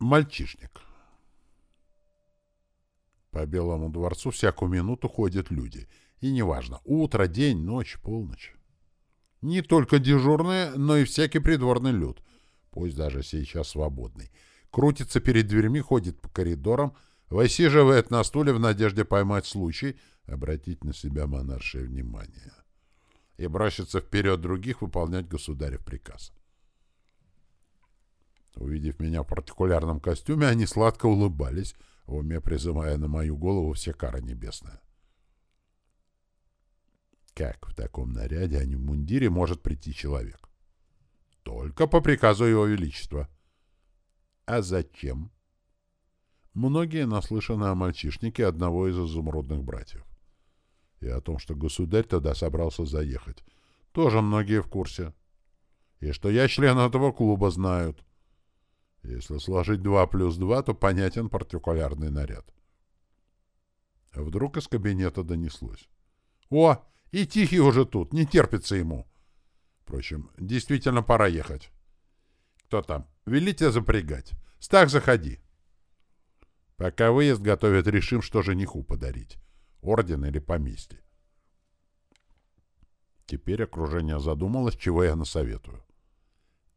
Мальчишник. По Белому дворцу всякую минуту ходят люди. И неважно, утро, день, ночь, полночь. Не только дежурные, но и всякий придворный люд, пусть даже сейчас свободный. Крутится перед дверьми, ходит по коридорам, высиживает на стуле в надежде поймать случай, обратить на себя монаршее внимание и бросится вперед других выполнять государев приказ. Увидев меня в партикулярном костюме, они сладко улыбались, в уме призывая на мою голову все кары небесные. Как в таком наряде, а не в мундире, может прийти человек? Только по приказу его величества. А зачем? Многие наслышаны о мальчишнике одного из изумрудных братьев. И о том, что государь тогда собрался заехать. Тоже многие в курсе. И что я член этого клуба знают. Если сложить два плюс два, то понятен партикулярный наряд. А вдруг из кабинета донеслось. «О, и Тихий уже тут, не терпится ему!» Впрочем, действительно пора ехать. «Кто там? Велите запрягать. Стах, заходи!» Пока выезд готовят, решим, что жениху подарить. Орден или поместье. Теперь окружение задумалось, чего я насоветую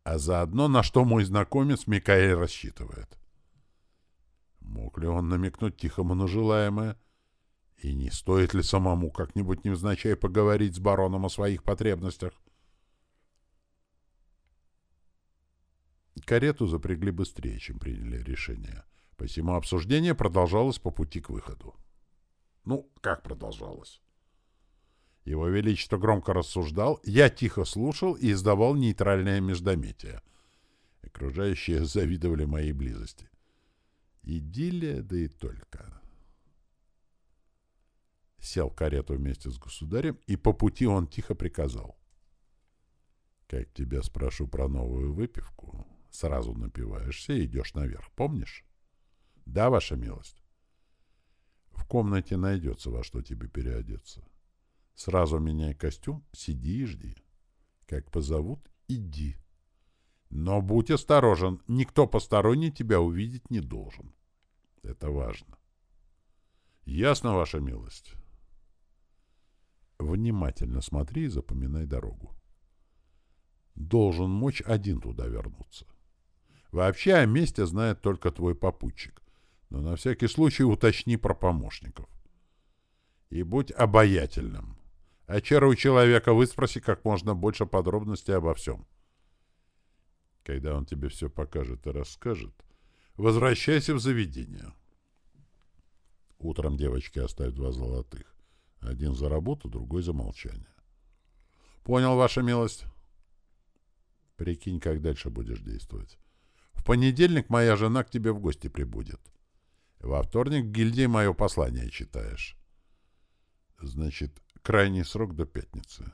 а заодно на что мой знакомец Микаэль рассчитывает. Мог ли он намекнуть Тихому на желаемое? И не стоит ли самому как-нибудь невзначай поговорить с бароном о своих потребностях? Карету запрягли быстрее, чем приняли решение. Посему обсуждение продолжалось по пути к выходу. Ну, как продолжалось? Его Величество громко рассуждал, я тихо слушал и издавал нейтральное междометие. Окружающие завидовали моей близости. Идиллия, да и только. Сел в карету вместе с государем, и по пути он тихо приказал. «Как тебя спрошу про новую выпивку, сразу напиваешься и идешь наверх, помнишь?» «Да, ваша милость». «В комнате найдется, во что тебе переодеться». Сразу меняй костюм, сиди и жди. Как позовут, иди. Но будь осторожен, никто посторонний тебя увидеть не должен. Это важно. Ясно, ваша милость? Внимательно смотри и запоминай дорогу. Должен мочь один туда вернуться. Вообще о месте знает только твой попутчик, но на всякий случай уточни про помощников. И будь обаятельным. Очаруй человека, выспроси как можно больше подробностей обо всем. Когда он тебе все покажет и расскажет, возвращайся в заведение. Утром девочки оставь два золотых. Один за работу, другой за молчание. Понял, ваша милость? Прикинь, как дальше будешь действовать. В понедельник моя жена к тебе в гости прибудет. Во вторник в гильдии мое послание читаешь. Значит, Крайний срок до пятницы.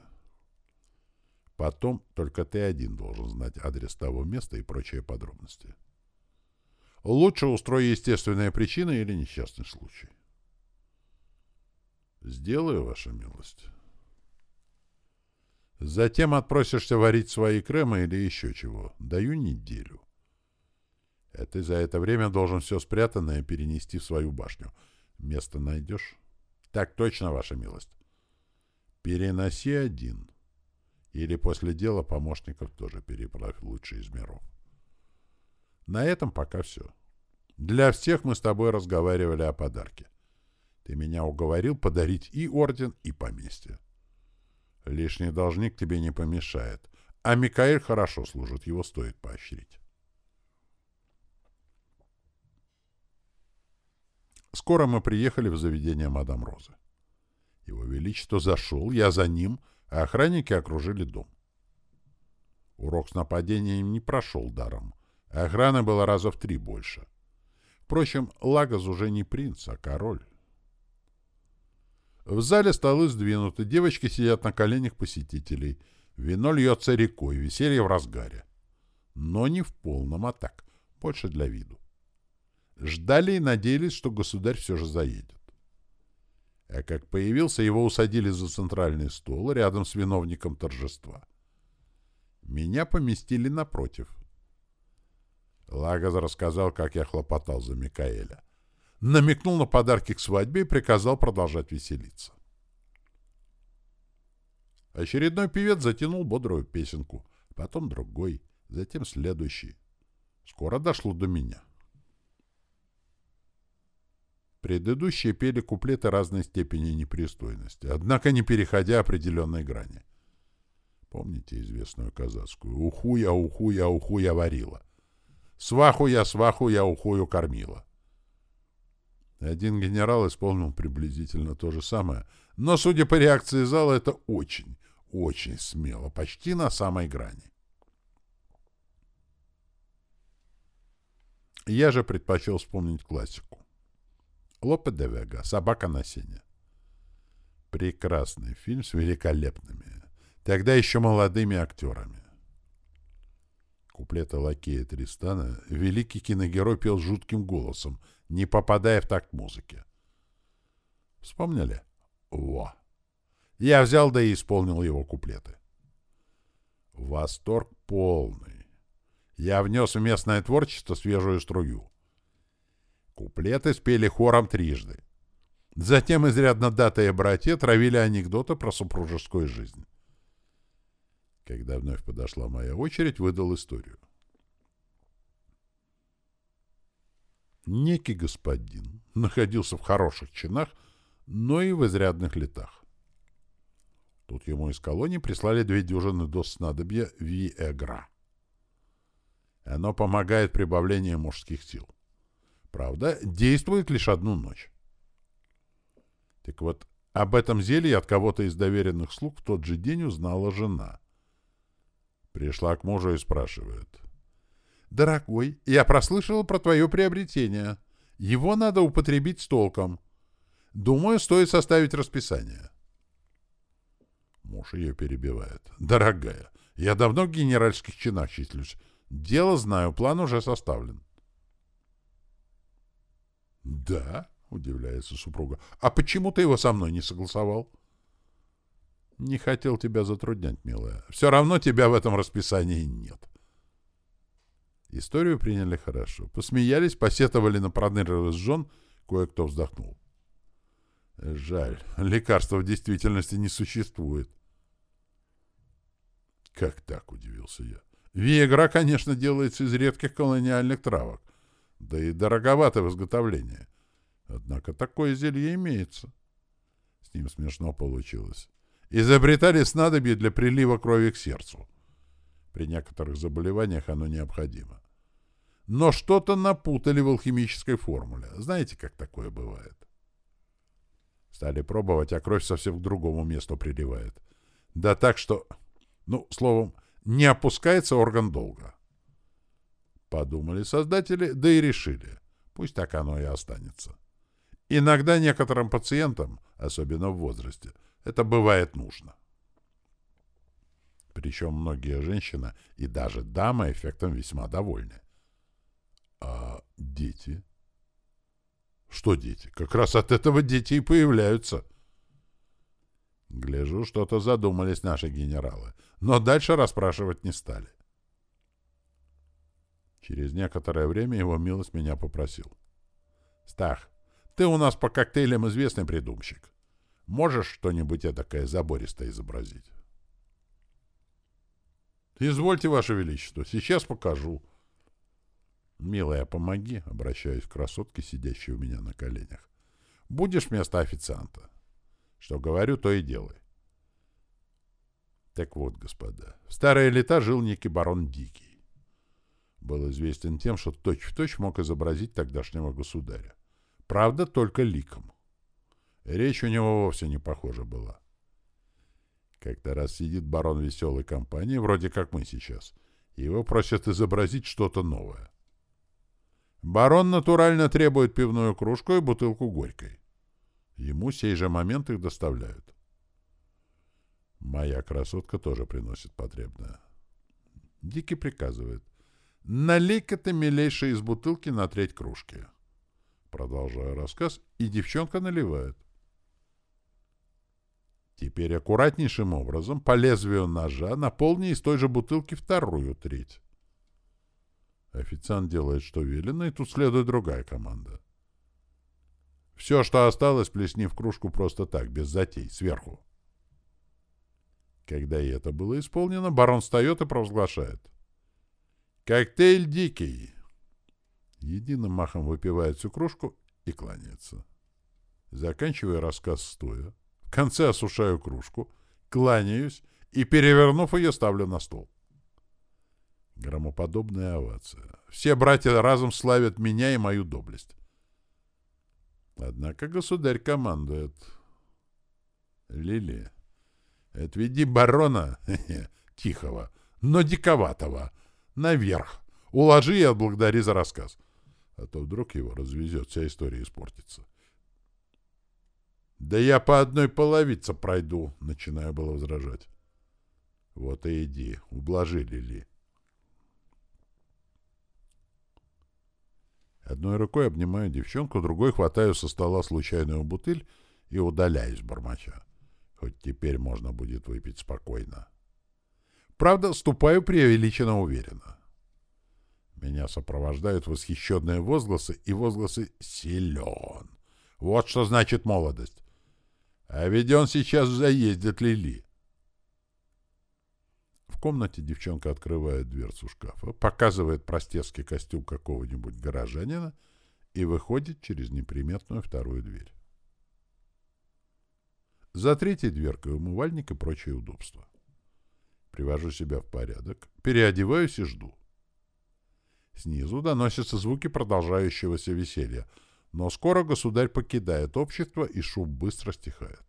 Потом только ты один должен знать адрес того места и прочие подробности. Лучше устрой естественная причина или несчастный случай. Сделаю, ваша милость. Затем отпросишься варить свои кремы или еще чего. Даю неделю. А ты за это время должен все спрятанное перенести в свою башню. Место найдешь? Так точно, ваша милость. Переноси один. Или после дела помощников тоже переправь лучше из миров. На этом пока все. Для всех мы с тобой разговаривали о подарке. Ты меня уговорил подарить и орден, и поместье. Лишний должник тебе не помешает. А Микаэль хорошо служит, его стоит поощрить. Скоро мы приехали в заведение мадам Розы. Его Величество зашел, я за ним, а охранники окружили дом. Урок с нападением не прошел даром. Охраны было раза в три больше. Впрочем, Лагос уже не принц, а король. В зале столы сдвинуты, девочки сидят на коленях посетителей. Вино льется рекой, веселье в разгаре. Но не в полном, а так, больше для виду. Ждали и надеялись, что государь все же заедет. А как появился, его усадили за центральный стол рядом с виновником торжества. Меня поместили напротив. Лагаз рассказал, как я хлопотал за Микаэля. Намекнул на подарки к свадьбе и приказал продолжать веселиться. Очередной певец затянул бодрую песенку, потом другой, затем следующий. Скоро дошло до меня. Предыдущие пели куплеты разной степени непристойности, однако не переходя определенной грани. Помните известную казацкую «Уху я, уху я, уху я варила». «Сваху я, сваху я, ухую кормила». Один генерал исполнил приблизительно то же самое, но, судя по реакции зала, это очень, очень смело, почти на самой грани. Я же предпочел вспомнить классику. Лопе де Вега «Собака на сене». Прекрасный фильм с великолепными, тогда еще молодыми актерами. Куплеты лакея Тристана великий киногерой пел жутким голосом, не попадая в такт музыки. Вспомнили? Во! Я взял да и исполнил его куплеты. Восторг полный. Я внес в местное творчество свежую струю. Куплеты спели хором трижды. Затем изрядно датые братья травили анекдоты про супружескую жизнь. Когда вновь подошла моя очередь, выдал историю. Некий господин находился в хороших чинах, но и в изрядных летах. Тут ему из колонии прислали две дюжины доз снадобья Виэгра. Оно помогает прибавлению мужских сил. Правда, действует лишь одну ночь. Так вот, об этом зелье от кого-то из доверенных слуг в тот же день узнала жена. Пришла к мужу и спрашивает. «Дорогой, я прослышала про твое приобретение. Его надо употребить с толком. Думаю, стоит составить расписание». Муж ее перебивает. «Дорогая, я давно в генеральских чинах числюсь. Дело знаю, план уже составлен». «Да?» — удивляется супруга. «А почему ты его со мной не согласовал?» «Не хотел тебя затруднять, милая. Все равно тебя в этом расписании нет». Историю приняли хорошо. Посмеялись, посетовали на пронырливость жен, кое-кто вздохнул. Жаль, лекарства в действительности не существует. Как так, удивился я. Виагра, конечно, делается из редких колониальных травок, да и дороговато в изготовлении. Однако такое зелье имеется. С ним смешно получилось. Изобретали снадобье для прилива крови к сердцу. При некоторых заболеваниях оно необходимо. Но что-то напутали в алхимической формуле. Знаете, как такое бывает? Стали пробовать, а кровь совсем к другому месту приливает. Да так, что ну, словом, не опускается орган долга. Подумали создатели, да и решили. Пусть так оно и останется. Иногда некоторым пациентам, особенно в возрасте, это бывает нужно. Причем многие женщины и даже дамы эффектом весьма довольны. А дети? Что дети? Как раз от этого дети и появляются. Гляжу, что-то задумались наши генералы но дальше расспрашивать не стали. Через некоторое время его милость меня попросил. «Стах, ты у нас по коктейлям известный придумщик. Можешь что-нибудь эдакое забористое изобразить?» «Извольте, Ваше Величество, сейчас покажу». «Милая, помоги», — обращаюсь к красотке, сидящей у меня на коленях. «Будешь вместо официанта?» «Что говорю, то и делай. Так вот, господа, в старые лета жил некий барон Дикий. Был известен тем, что точь-в-точь точь мог изобразить тогдашнего государя. Правда, только ликом. Речь у него вовсе не похожа была. Как-то раз сидит барон веселой компании, вроде как мы сейчас, его просят изобразить что-то новое. Барон натурально требует пивную кружку и бутылку горькой. Ему сей же момент их доставляют. Моя красотка тоже приносит потребное. Дикий приказывает. «Налей-ка ты, милейшая, из бутылки на треть кружки». Продолжаю рассказ, и девчонка наливает. Теперь аккуратнейшим образом по лезвию ножа наполни из той же бутылки вторую треть. Официант делает, что велено, и тут следует другая команда. Все, что осталось, плесни в кружку просто так, без затей, сверху. Когда и это было исполнено, барон встает и провозглашает. «Коктейль дикий!» Единым махом выпивает всю кружку и кланяется. Заканчивая рассказ стоя, в конце осушаю кружку, кланяюсь и, перевернув ее, ставлю на стол. Громоподобная овация. Все братья разом славят меня и мою доблесть. Однако государь командует. Лили, отведи барона, тихого, но диковатого, наверх. Уложи и отблагодари за рассказ. А то вдруг его развезет, вся история испортится. «Да я по одной половице пройду», — начинаю было возражать. «Вот и иди, ублажили ли». Одной рукой обнимаю девчонку, другой хватаю со стола случайную бутыль и удаляюсь, бормоча. Хоть теперь можно будет выпить спокойно. Правда, ступаю преувеличенно уверенно. Меня сопровождают восхищенные возгласы и возгласы «силен». Вот что значит молодость. А ведь он сейчас заездит Лили. В комнате девчонка открывает дверцу шкафа, показывает простецкий костюм какого-нибудь горожанина и выходит через неприметную вторую дверь. За третьей дверкой умывальник и прочие удобства. Привожу себя в порядок, переодеваюсь и жду. Снизу доносятся звуки продолжающегося веселья, но скоро государь покидает общество, и шум быстро стихает.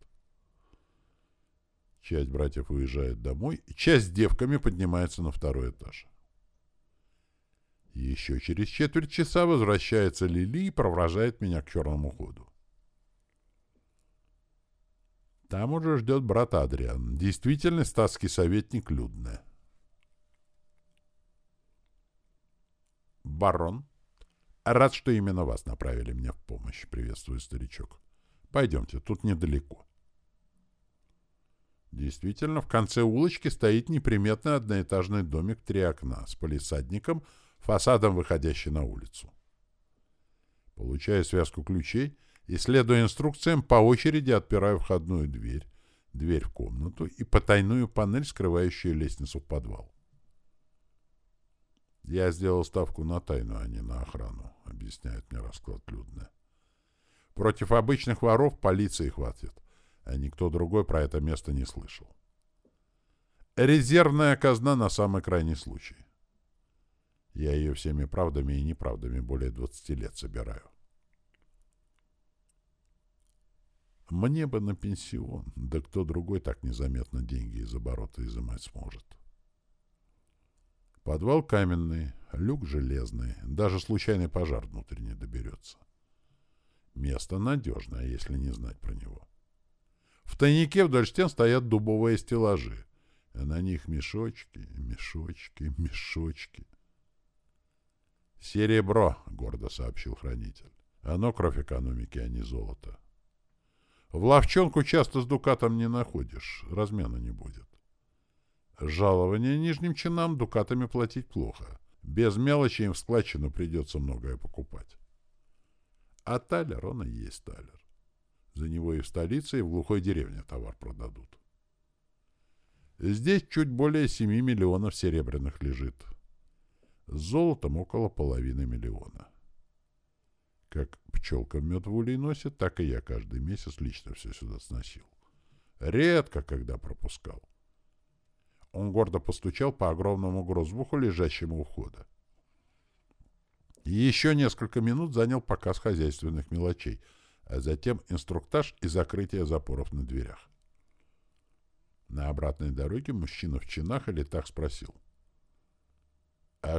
Часть братьев уезжает домой, часть с девками поднимается на второй этаж. Еще через четверть часа возвращается Лили и провожает меня к черному ходу. Там уже ждет брат Адриан, действительно статский советник Людне. «Барон, рад, что именно вас направили мне в помощь», — приветствует старичок. «Пойдемте, тут недалеко». Действительно, в конце улочки стоит неприметный одноэтажный домик три окна с полисадником, фасадом, выходящий на улицу. Получая связку ключей и, следуя инструкциям, по очереди отпираю входную дверь, дверь в комнату и потайную панель, скрывающую лестницу в подвал. «Я сделал ставку на тайну, а не на охрану», — объясняет мне расклад Людная. «Против обычных воров полиции хватит, а никто другой про это место не слышал. Резервная казна на самый крайний случай. Я ее всеми правдами и неправдами более 20 лет собираю. Мне бы на пенсион, да кто другой так незаметно деньги из оборота изымать сможет. Подвал каменный, люк железный, даже случайный пожар внутрь не доберется. Место надежное, если не знать про него. В тайнике вдоль стен стоят дубовые стеллажи, а на них мешочки, мешочки, мешочки. «Серебро», — гордо сообщил хранитель. «Оно кровь экономики, а не золото. В ловчонку часто с дукатом не находишь, размена не будет. Жалование нижним чинам дукатами платить плохо. Без мелочи им в складчину придется многое покупать. А талер, он и есть талер. За него и в столице, и в глухой деревне товар продадут. Здесь чуть более 7 миллионов серебряных лежит. С золотом около половины миллиона. Как пчелка мед в улей носит, так и я каждый месяц лично все сюда сносил. Редко, когда пропускал. Он гордо постучал по огромному грозбуху, лежащему у входа. Еще несколько минут занял показ хозяйственных мелочей, а затем инструктаж и закрытие запоров на дверях. На обратной дороге мужчина в чинах и летах спросил. —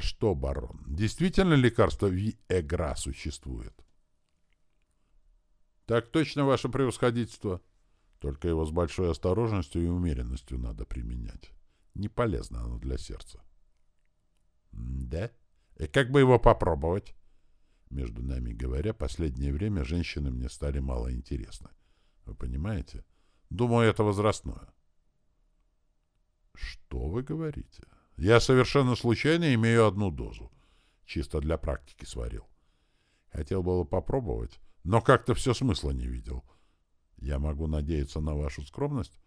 Что, барон, действительно лекарство Виэгра существует? — Так точно, ваше превосходительство. Только его с большой осторожностью и умеренностью надо применять. Не полезно оно для сердца. — Да? И как бы его попробовать? Между нами говоря, последнее время женщины мне стали мало интересны. Вы понимаете? Думаю, это возрастное. — Что вы говорите? Я совершенно случайно имею одну дозу. Чисто для практики сварил. Хотел было попробовать, но как-то все смысла не видел. Я могу надеяться на вашу скромность?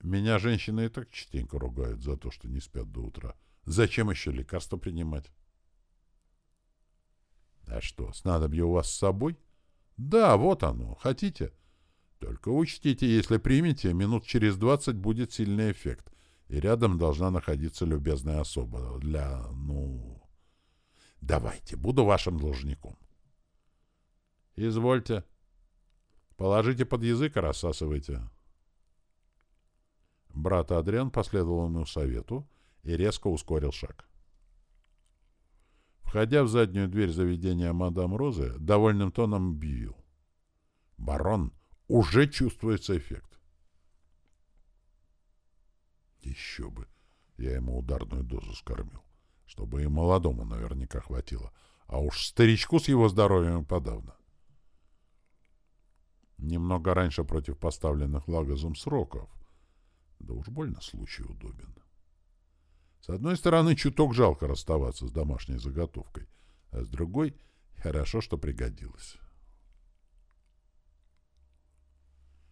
Меня женщины и так частенько ругают за то, что не спят до утра. Зачем еще лекарства принимать? А что, снадобье у вас с собой? Да, вот оно. Хотите? Только учтите, если примете, минут через двадцать будет сильный эффект, и рядом должна находиться любезная особа для, ну... Давайте, буду вашим должником. Извольте. Положите под язык и рассасывайте. Брат Адриан последовал ему совету и резко ускорил шаг. Входя в заднюю дверь заведения мадам Розы, довольным тоном объявил. «Барон, уже чувствуется эффект». Еще бы. Я ему ударную дозу скормил, чтобы и молодому наверняка хватило, а уж старичку с его здоровьем подавно. Немного раньше против поставленных лагозом сроков. Да уж больно случай удобен. С одной стороны, чуток жалко расставаться с домашней заготовкой, а с другой — хорошо, что пригодилось.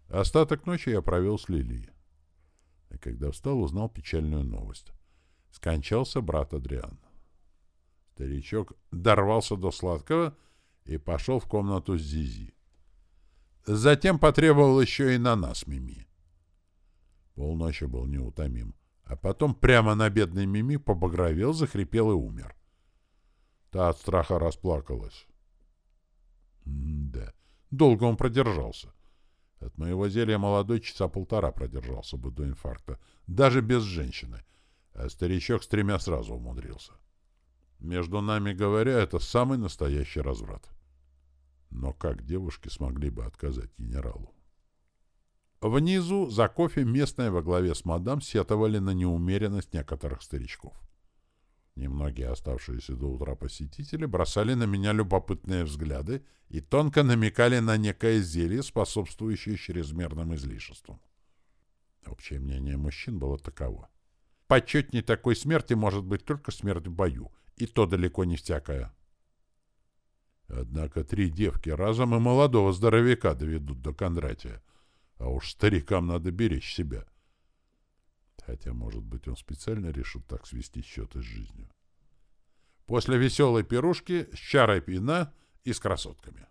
Остаток ночи я провел с Лилией. И когда встал, узнал печальную новость. Скончался брат Адриан. Старичок дорвался до сладкого и пошел в комнату с Зизи. Затем потребовал еще и на нас Мими. Полночи был неутомим а потом прямо на бедной Мими побагровел, захрипел и умер. Та от страха расплакалась. да, долго он продержался. От моего зелья молодой часа полтора продержался бы до инфаркта, даже без женщины, а старичок с тремя сразу умудрился. Между нами говоря, это самый настоящий разврат. Но как девушки смогли бы отказать генералу? Внизу, за кофе, местные во главе с мадам сетовали на неумеренность некоторых старичков. Немногие оставшиеся до утра посетители бросали на меня любопытные взгляды и тонко намекали на некое зелье, способствующее чрезмерным излишествам. Общее мнение мужчин было таково. Почетней такой смерти может быть только смерть в бою, и то далеко не всякая. Однако три девки разом и молодого здоровяка доведут до Кондратия — а уж старикам надо беречь себя. Хотя, может быть, он специально решил так свести счеты с жизнью. После веселой пирушки с чарой пина и с красотками.